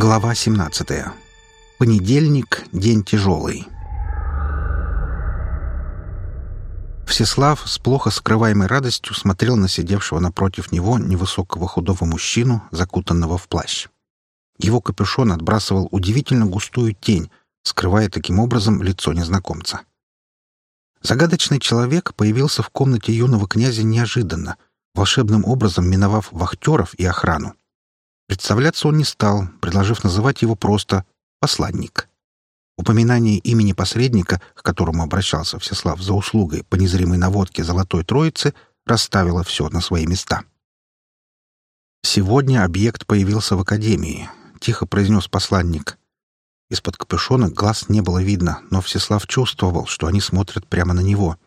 Глава 17. Понедельник, день тяжелый. Всеслав с плохо скрываемой радостью смотрел на сидевшего напротив него невысокого худого мужчину, закутанного в плащ. Его капюшон отбрасывал удивительно густую тень, скрывая таким образом лицо незнакомца. Загадочный человек появился в комнате юного князя неожиданно, волшебным образом миновав вахтеров и охрану. Представляться он не стал, предложив называть его просто «посланник». Упоминание имени посредника, к которому обращался Всеслав за услугой по незримой наводке Золотой Троицы, расставило все на свои места. «Сегодня объект появился в Академии», — тихо произнес посланник. Из-под капюшона глаз не было видно, но Всеслав чувствовал, что они смотрят прямо на него.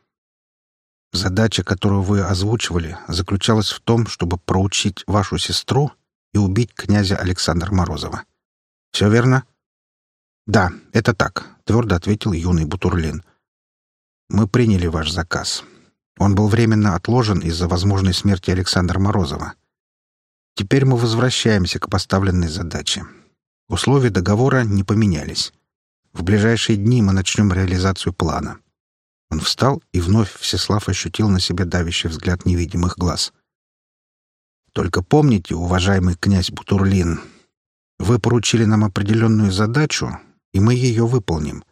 «Задача, которую вы озвучивали, заключалась в том, чтобы проучить вашу сестру и убить князя Александра Морозова. Все верно? Да, это так, твердо ответил юный Бутурлин. Мы приняли ваш заказ. Он был временно отложен из-за возможной смерти Александра Морозова. Теперь мы возвращаемся к поставленной задаче. Условия договора не поменялись. В ближайшие дни мы начнем реализацию плана. Он встал, и вновь Всеслав ощутил на себе давящий взгляд невидимых глаз. Только помните, уважаемый князь Бутурлин, вы поручили нам определенную задачу, и мы ее выполним.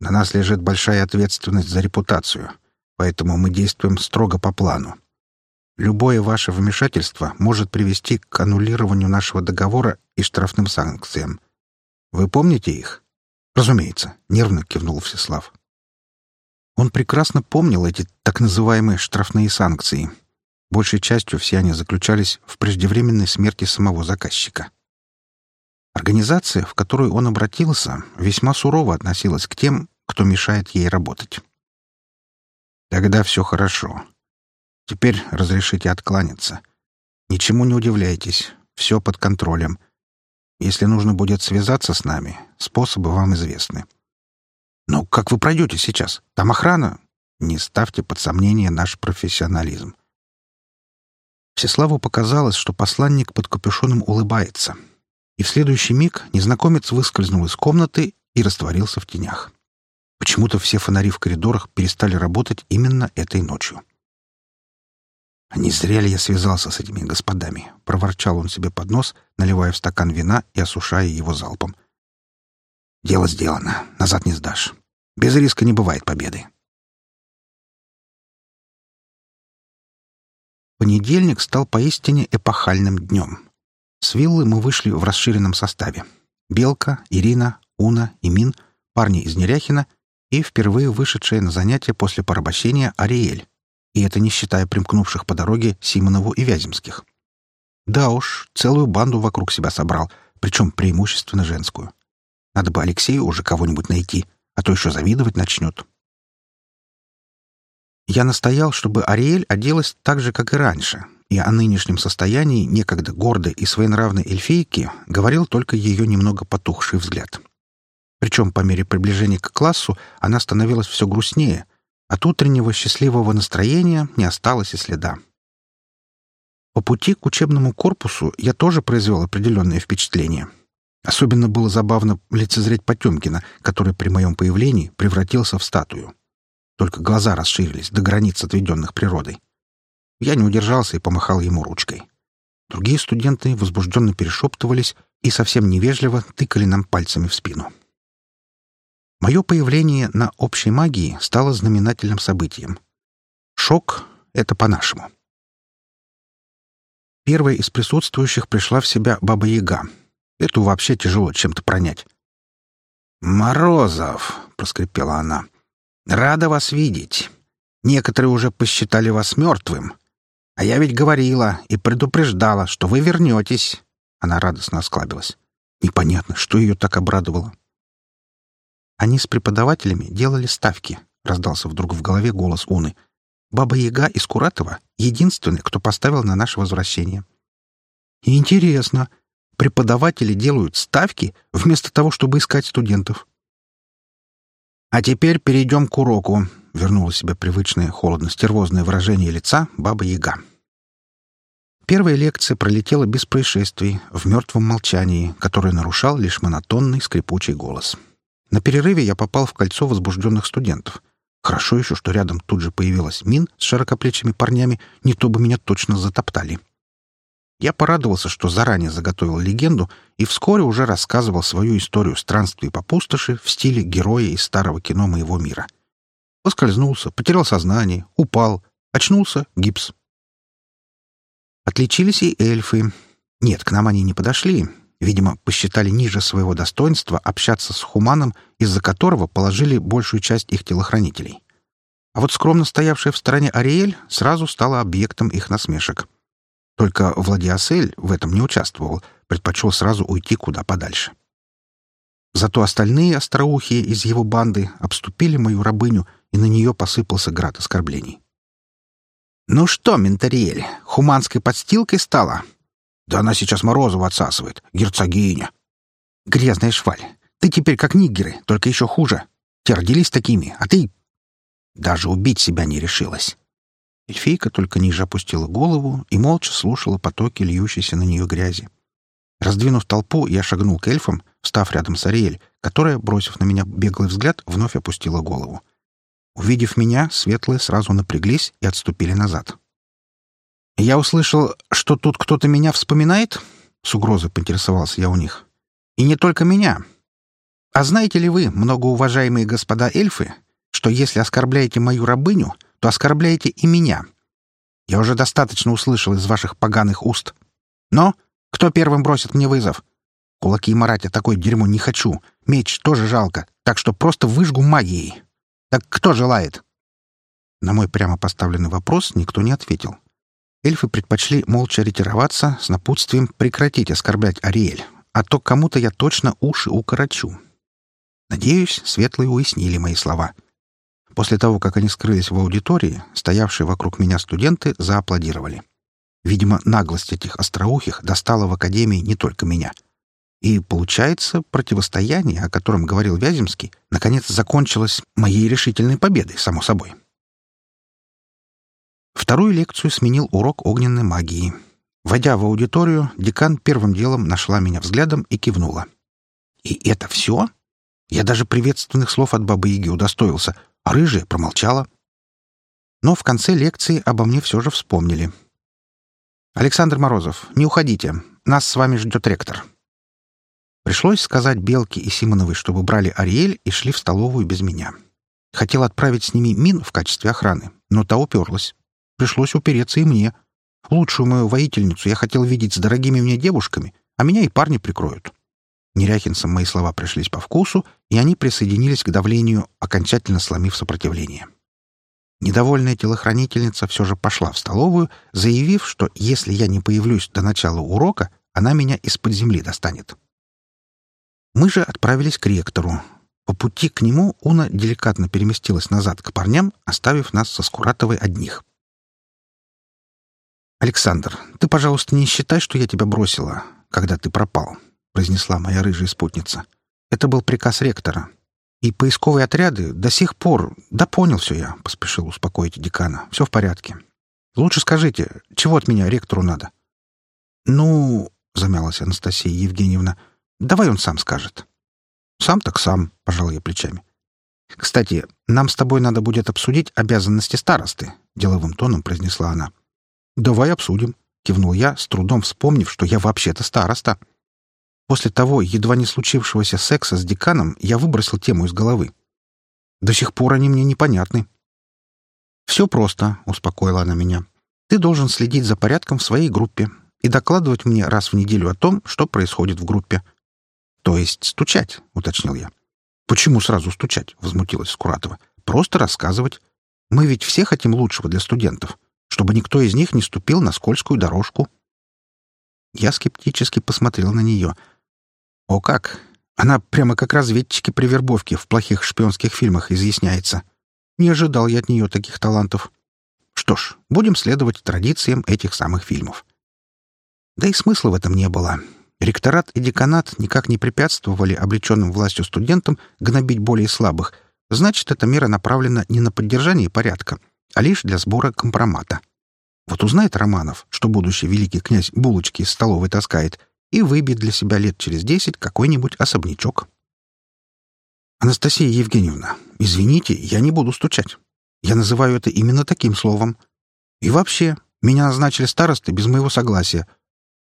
На нас лежит большая ответственность за репутацию, поэтому мы действуем строго по плану. Любое ваше вмешательство может привести к аннулированию нашего договора и штрафным санкциям. Вы помните их? Разумеется, нервно кивнул Всеслав. Он прекрасно помнил эти так называемые штрафные санкции — Большей частью все они заключались в преждевременной смерти самого заказчика. Организация, в которую он обратился, весьма сурово относилась к тем, кто мешает ей работать. Тогда все хорошо. Теперь разрешите откланяться. Ничему не удивляйтесь, все под контролем. Если нужно будет связаться с нами, способы вам известны. Но как вы пройдете сейчас? Там охрана. Не ставьте под сомнение наш профессионализм. Всеславу показалось, что посланник под капюшоном улыбается. И в следующий миг незнакомец выскользнул из комнаты и растворился в тенях. Почему-то все фонари в коридорах перестали работать именно этой ночью. «А «Не зря ли я связался с этими господами?» — проворчал он себе под нос, наливая в стакан вина и осушая его залпом. «Дело сделано. Назад не сдашь. Без риска не бывает победы». Понедельник стал поистине эпохальным днем. С виллы мы вышли в расширенном составе. Белка, Ирина, Уна и Мин, парни из Неряхина и впервые вышедшая на занятия после порабощения Ариэль. И это не считая примкнувших по дороге Симонову и Вяземских. Да уж, целую банду вокруг себя собрал, причем преимущественно женскую. Надо бы Алексею уже кого-нибудь найти, а то еще завидовать начнет. Я настоял, чтобы Ариэль оделась так же, как и раньше, и о нынешнем состоянии некогда гордой и своенравной эльфийки говорил только ее немного потухший взгляд. Причем по мере приближения к классу она становилась все грустнее, от утреннего счастливого настроения не осталось и следа. По пути к учебному корпусу я тоже произвел определенное впечатление. Особенно было забавно лицезреть Потемкина, который при моем появлении превратился в статую. Только глаза расширились до границ, отведенных природой. Я не удержался и помахал ему ручкой. Другие студенты возбужденно перешептывались и совсем невежливо тыкали нам пальцами в спину. Мое появление на общей магии стало знаменательным событием. Шок — это по-нашему. Первая из присутствующих пришла в себя Баба-Яга. Эту вообще тяжело чем-то пронять. «Морозов!» — проскрипела она. Рада вас видеть. Некоторые уже посчитали вас мертвым. А я ведь говорила и предупреждала, что вы вернетесь. Она радостно осклабилась. Непонятно, что ее так обрадовало. Они с преподавателями делали ставки, раздался вдруг в голове голос Уны. Баба Яга из Куратова — единственный, кто поставил на наше возвращение. Интересно, преподаватели делают ставки вместо того, чтобы искать студентов. «А теперь перейдем к уроку», — вернула себе привычное холодно-стервозное выражение лица Баба Яга. Первая лекция пролетела без происшествий, в мертвом молчании, которое нарушал лишь монотонный скрипучий голос. На перерыве я попал в кольцо возбужденных студентов. Хорошо еще, что рядом тут же появилась Мин с широкоплечими парнями, не то бы меня точно затоптали. Я порадовался, что заранее заготовил легенду и вскоре уже рассказывал свою историю странствий по пустоши в стиле героя из старого кино моего мира. Поскользнулся, потерял сознание, упал, очнулся — гипс. Отличились и эльфы. Нет, к нам они не подошли. Видимо, посчитали ниже своего достоинства общаться с хуманом, из-за которого положили большую часть их телохранителей. А вот скромно стоявшая в стороне Ариэль сразу стала объектом их насмешек. Только Владиасель в этом не участвовал, предпочел сразу уйти куда подальше. Зато остальные остроухие из его банды обступили мою рабыню, и на нее посыпался град оскорблений. «Ну что, Ментариэль, хуманской подстилкой стала?» «Да она сейчас Морозова отсасывает, герцогиня». «Грязная шваль, ты теперь как нигеры, только еще хуже. Те родились такими, а ты...» Даже убить себя не решилась. Эльфийка только ниже опустила голову и молча слушала потоки льющейся на нее грязи. Раздвинув толпу, я шагнул к эльфам, встав рядом с Ариэль, которая, бросив на меня беглый взгляд, вновь опустила голову. Увидев меня, светлые сразу напряглись и отступили назад. «Я услышал, что тут кто-то меня вспоминает?» — с угрозой поинтересовался я у них. «И не только меня. А знаете ли вы, многоуважаемые господа эльфы, что если оскорбляете мою рабыню, то оскорбляете и меня? Я уже достаточно услышал из ваших поганых уст. Но кто первым бросит мне вызов? Кулаки марать я такое дерьмо не хочу. Меч тоже жалко, так что просто выжгу магией. Так кто желает?» На мой прямо поставленный вопрос никто не ответил. Эльфы предпочли молча ретироваться с напутствием прекратить оскорблять Ариэль, а то кому-то я точно уши укорочу. Надеюсь, светлые уяснили мои слова. После того, как они скрылись в аудитории, стоявшие вокруг меня студенты зааплодировали. Видимо, наглость этих остроухих достала в Академии не только меня — и, получается, противостояние, о котором говорил Вяземский, наконец закончилось моей решительной победой, само собой. Вторую лекцию сменил урок огненной магии. Войдя в аудиторию, декан первым делом нашла меня взглядом и кивнула. «И это все? Я даже приветственных слов от Бабы Яги удостоился, а рыжая промолчала». Но в конце лекции обо мне все же вспомнили. «Александр Морозов, не уходите. Нас с вами ждет ректор. Пришлось сказать Белке и Симоновой, чтобы брали Ариэль и шли в столовую без меня. Хотел отправить с ними Мин в качестве охраны, но та уперлась. Пришлось упереться и мне. Лучшую мою воительницу я хотел видеть с дорогими мне девушками, а меня и парни прикроют. Неряхинцам мои слова пришлись по вкусу, и они присоединились к давлению, окончательно сломив сопротивление. Недовольная телохранительница все же пошла в столовую, заявив, что если я не появлюсь до начала урока, она меня из-под земли достанет. Мы же отправились к ректору. По пути к нему Уна деликатно переместилась назад к парням, оставив нас со Скуратовой одних. «Александр, ты, пожалуйста, не считай, что я тебя бросила, когда ты пропал», — произнесла моя рыжая спутница. «Это был приказ ректора. И поисковые отряды до сих пор... Да понял все я», — поспешил успокоить декана. «Все в порядке. Лучше скажите, чего от меня ректору надо?» «Ну...» — замялась Анастасия Евгеньевна — Давай он сам скажет. Сам так сам, пожал я плечами. Кстати, нам с тобой надо будет обсудить обязанности старосты, деловым тоном произнесла она. Давай обсудим, кивнул я, с трудом вспомнив, что я вообще-то староста. После того едва не случившегося секса с деканом я выбросил тему из головы. До сих пор они мне непонятны. «Все просто», — успокоила она меня. «Ты должен следить за порядком в своей группе и докладывать мне раз в неделю о том, что происходит в группе. «То есть стучать», — уточнил я. «Почему сразу стучать?» — возмутилась Скуратова. «Просто рассказывать. Мы ведь все хотим лучшего для студентов, чтобы никто из них не ступил на скользкую дорожку». Я скептически посмотрел на нее. «О как! Она прямо как разведчики при вербовке в плохих шпионских фильмах изъясняется. Не ожидал я от нее таких талантов. Что ж, будем следовать традициям этих самых фильмов». Да и смысла в этом не было. Ректорат и деканат никак не препятствовали облеченным властью студентам гнобить более слабых, значит, эта мера направлена не на поддержание порядка, а лишь для сбора компромата. Вот узнает Романов, что будущий великий князь булочки из столовой таскает, и выбьет для себя лет через десять какой-нибудь особнячок. Анастасия Евгеньевна, извините, я не буду стучать. Я называю это именно таким словом. И вообще, меня назначили старостой без моего согласия.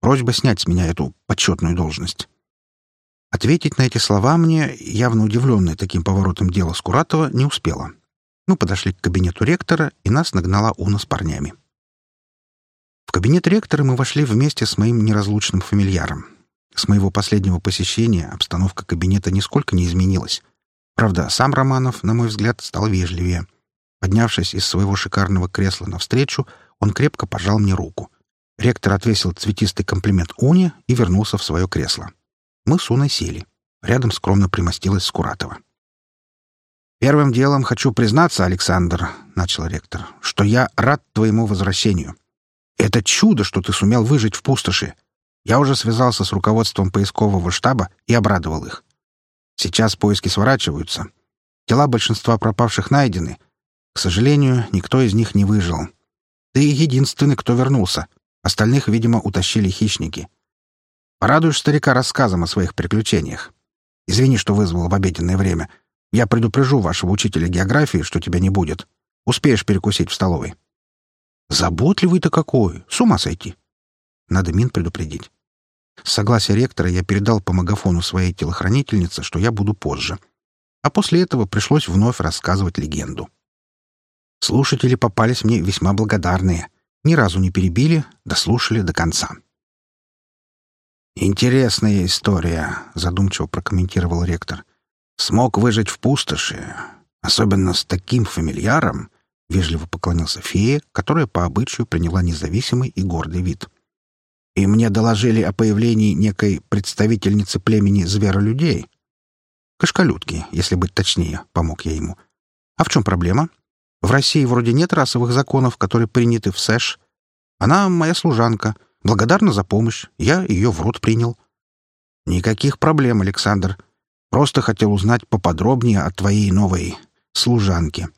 Просьба снять с меня эту почетную должность. Ответить на эти слова мне, явно удивленная таким поворотом дела Скуратова, не успела. Мы подошли к кабинету ректора, и нас нагнала Уна с парнями. Кабинет ректора мы вошли вместе с моим неразлучным фамильяром. С моего последнего посещения обстановка кабинета нисколько не изменилась. Правда, сам Романов, на мой взгляд, стал вежливее. Поднявшись из своего шикарного кресла навстречу, он крепко пожал мне руку. Ректор отвесил цветистый комплимент Уне и вернулся в свое кресло. Мы с Уной сели. Рядом скромно примостилась Скуратова. «Первым делом хочу признаться, Александр», — начал ректор, — «что я рад твоему возвращению. Это чудо, что ты сумел выжить в пустоши. Я уже связался с руководством поискового штаба и обрадовал их. Сейчас поиски сворачиваются. Тела большинства пропавших найдены. К сожалению, никто из них не выжил. Ты единственный, кто вернулся. Остальных, видимо, утащили хищники. Порадуешь старика рассказом о своих приключениях. Извини, что вызвал в обеденное время. Я предупрежу вашего учителя географии, что тебя не будет. Успеешь перекусить в столовой. Заботливый-то какой! С ума сойти! Надо Мин предупредить. С согласия ректора я передал по магафону своей телохранительнице, что я буду позже. А после этого пришлось вновь рассказывать легенду. Слушатели попались мне весьма благодарные. Ни разу не перебили, дослушали до конца. «Интересная история», — задумчиво прокомментировал ректор. «Смог выжить в пустоши, особенно с таким фамильяром», — вежливо поклонился фея, которая по обычаю приняла независимый и гордый вид. «И мне доложили о появлении некой представительницы племени зверолюдей. Кашкалютки, если быть точнее», — помог я ему. «А в чем проблема? В России вроде нет расовых законов, которые приняты в СЭШ. Она моя служанка» Благодарна за помощь. Я ее в рот принял. Никаких проблем, Александр. Просто хотел узнать поподробнее о твоей новой служанке.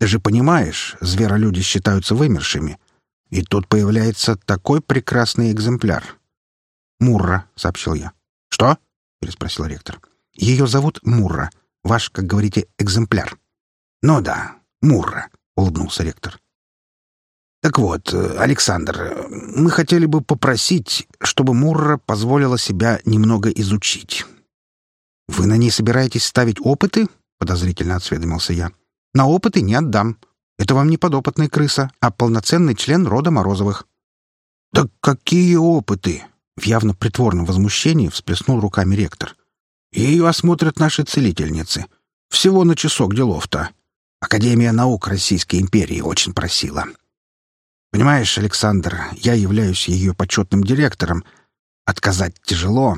Ты же понимаешь, зверолюди считаются вымершими. И тут появляется такой прекрасный экземпляр. «Мурра», — сообщил я. «Что?» — переспросил ректор. «Ее зовут Мурра. Ваш, как говорите, экземпляр». «Ну да, Мурра», — улыбнулся ректор. Так вот, Александр, мы хотели бы попросить, чтобы Мурра позволила себя немного изучить. Вы на ней собираетесь ставить опыты? подозрительно осведомился я. На опыты не отдам. Это вам не подопытная крыса, а полноценный член рода Морозовых. Да какие опыты? В явно притворном возмущении всплеснул руками ректор. Ее осмотрят наши целительницы. Всего на часок делов-то. Академия наук Российской империи очень просила. Понимаешь, Александр, я являюсь ее почетным директором. Отказать тяжело.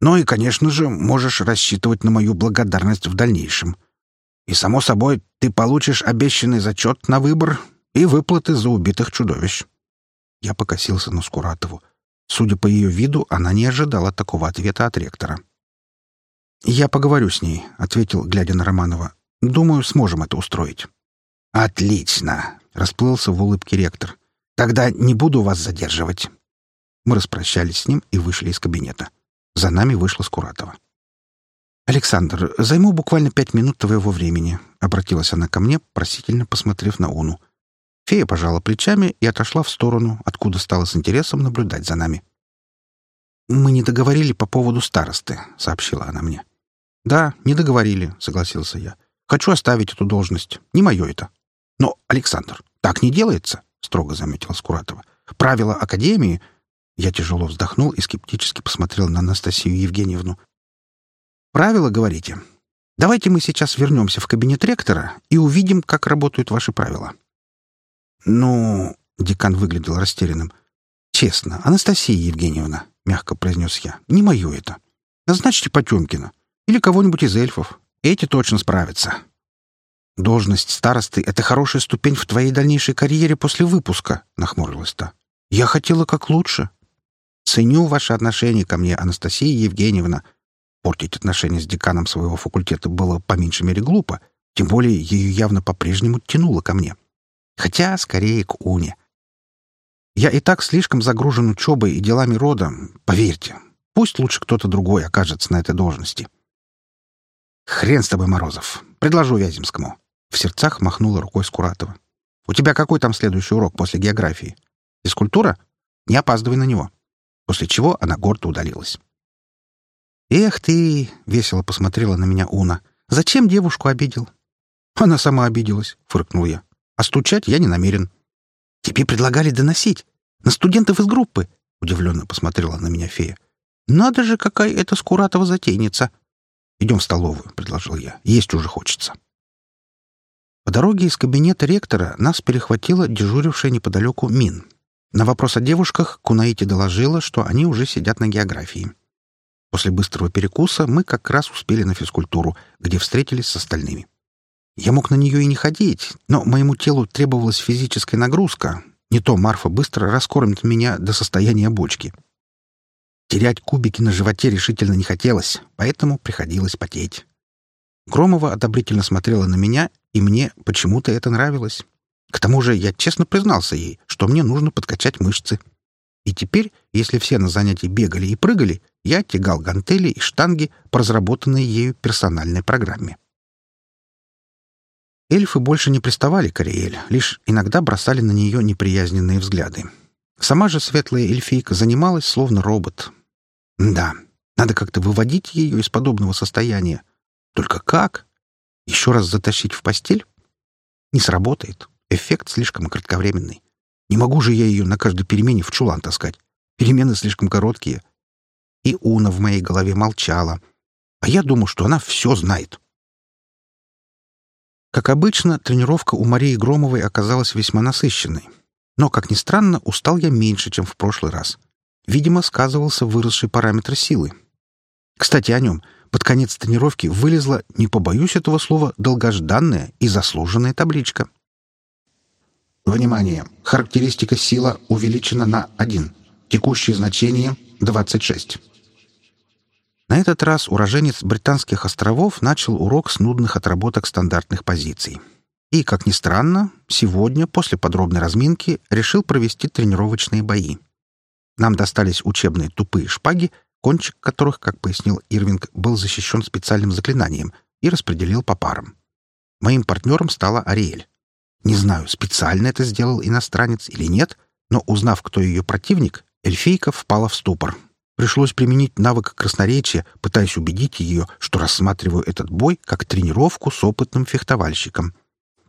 Ну и, конечно же, можешь рассчитывать на мою благодарность в дальнейшем. И, само собой, ты получишь обещанный зачет на выбор и выплаты за убитых чудовищ. Я покосился на Скуратову. Судя по ее виду, она не ожидала такого ответа от ректора. «Я поговорю с ней», — ответил, глядя на Романова. «Думаю, сможем это устроить». «Отлично!» — расплылся в улыбке ректор. «Тогда не буду вас задерживать». Мы распрощались с ним и вышли из кабинета. За нами вышла Скуратова. «Александр, займу буквально пять минут твоего времени», — обратилась она ко мне, просительно посмотрев на Уну. Фея пожала плечами и отошла в сторону, откуда стала с интересом наблюдать за нами. «Мы не договорили по поводу старосты», — сообщила она мне. «Да, не договорили», — согласился я. «Хочу оставить эту должность. Не мое это». «Но, Александр, так не делается», — строго заметила Скуратова. «Правила Академии...» Я тяжело вздохнул и скептически посмотрел на Анастасию Евгеньевну. «Правила, говорите? Давайте мы сейчас вернемся в кабинет ректора и увидим, как работают ваши правила». «Ну...» — декан выглядел растерянным. «Честно, Анастасия Евгеньевна», — мягко произнес я, — «не мое это. Назначьте Потемкина или кого-нибудь из эльфов. Эти точно справятся. «Должность старосты — это хорошая ступень в твоей дальнейшей карьере после выпуска», — нахмурилась та. «Я хотела как лучше. Ценю ваши отношения ко мне, Анастасия Евгеньевна. Портить отношения с деканом своего факультета было по меньшей мере глупо, тем более ее явно по-прежнему тянуло ко мне. Хотя скорее к Уне. Я и так слишком загружен учебой и делами рода. Поверьте, пусть лучше кто-то другой окажется на этой должности. Хрен с тобой, Морозов. Предложу Вяземскому. В сердцах махнула рукой Скуратова. У тебя какой там следующий урок после географии? Физкультура? Не опаздывай на него. После чего она гордо удалилась. «Эх ты!» — весело посмотрела на меня Уна. «Зачем девушку обидел?» «Она сама обиделась», — фыркнул я. «А стучать я не намерен». «Тебе предлагали доносить. На студентов из группы», — удивленно посмотрела на меня фея. «Надо же, какая это Скуратова затейница!» «Идем в столовую», — предложил я. «Есть уже хочется». По дороге из кабинета ректора нас перехватила дежурившая неподалеку Мин. На вопрос о девушках Кунаити доложила, что они уже сидят на географии. После быстрого перекуса мы как раз успели на физкультуру, где встретились с остальными. Я мог на нее и не ходить, но моему телу требовалась физическая нагрузка. Не то Марфа быстро раскормит меня до состояния бочки. Терять кубики на животе решительно не хотелось, поэтому приходилось потеть. Громова одобрительно смотрела на меня, и мне почему-то это нравилось. К тому же я честно признался ей, что мне нужно подкачать мышцы. И теперь, если все на занятии бегали и прыгали, я тягал гантели и штанги по разработанной ею персональной программе. Эльфы больше не приставали к Ариэль, лишь иногда бросали на нее неприязненные взгляды. Сама же светлая эльфийка занималась словно робот. Да, надо как-то выводить ее из подобного состояния. Только как? Еще раз затащить в постель? Не сработает. Эффект слишком кратковременный. Не могу же я ее на каждой перемене в чулан таскать. Перемены слишком короткие. И Уна в моей голове молчала. А я думал, что она все знает. Как обычно, тренировка у Марии Громовой оказалась весьма насыщенной. Но, как ни странно, устал я меньше, чем в прошлый раз. Видимо, сказывался выросший параметр силы. Кстати, о нем. Под конец тренировки вылезла, не побоюсь этого слова, долгожданная и заслуженная табличка. Внимание! Характеристика сила увеличена на 1. Текущее значение — 26. На этот раз уроженец Британских островов начал урок с нудных отработок стандартных позиций. И, как ни странно, сегодня, после подробной разминки, решил провести тренировочные бои. Нам достались учебные тупые шпаги, кончик которых, как пояснил Ирвинг, был защищен специальным заклинанием и распределил по парам. Моим партнером стала Ариэль. Не знаю, специально это сделал иностранец или нет, но, узнав, кто ее противник, эльфийка впала в ступор. Пришлось применить навык красноречия, пытаясь убедить ее, что рассматриваю этот бой как тренировку с опытным фехтовальщиком.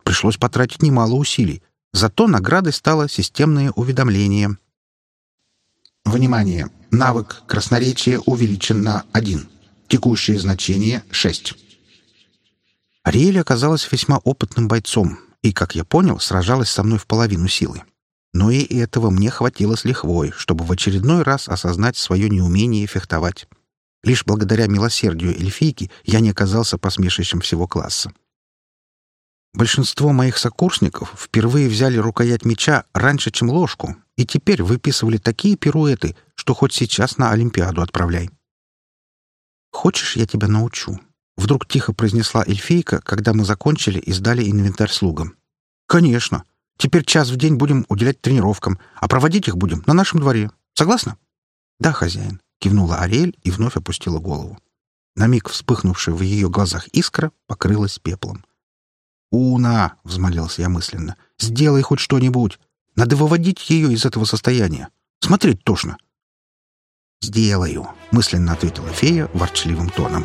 Пришлось потратить немало усилий. Зато наградой стало системное уведомление. Внимание! Навык красноречия увеличен на 1. Текущее значение — 6. Ариэль оказалась весьма опытным бойцом и, как я понял, сражалась со мной в половину силы. Но и этого мне хватило с лихвой, чтобы в очередной раз осознать свое неумение фехтовать. Лишь благодаря милосердию эльфийки я не оказался посмешищем всего класса. Большинство моих сокурсников впервые взяли рукоять меча раньше, чем ложку, и теперь выписывали такие пируэты, что хоть сейчас на Олимпиаду отправляй. «Хочешь, я тебя научу?» — вдруг тихо произнесла эльфийка, когда мы закончили и сдали инвентарь слугам. «Конечно. Теперь час в день будем уделять тренировкам, а проводить их будем на нашем дворе. Согласна?» «Да, хозяин», — кивнула Ариэль и вновь опустила голову. На миг вспыхнувшая в ее глазах искра покрылась пеплом. «Уна!» — взмолился я мысленно. «Сделай хоть что-нибудь! Надо выводить ее из этого состояния. Смотреть тошно!» «Сделаю!» — мысленно ответила фея ворчливым тоном.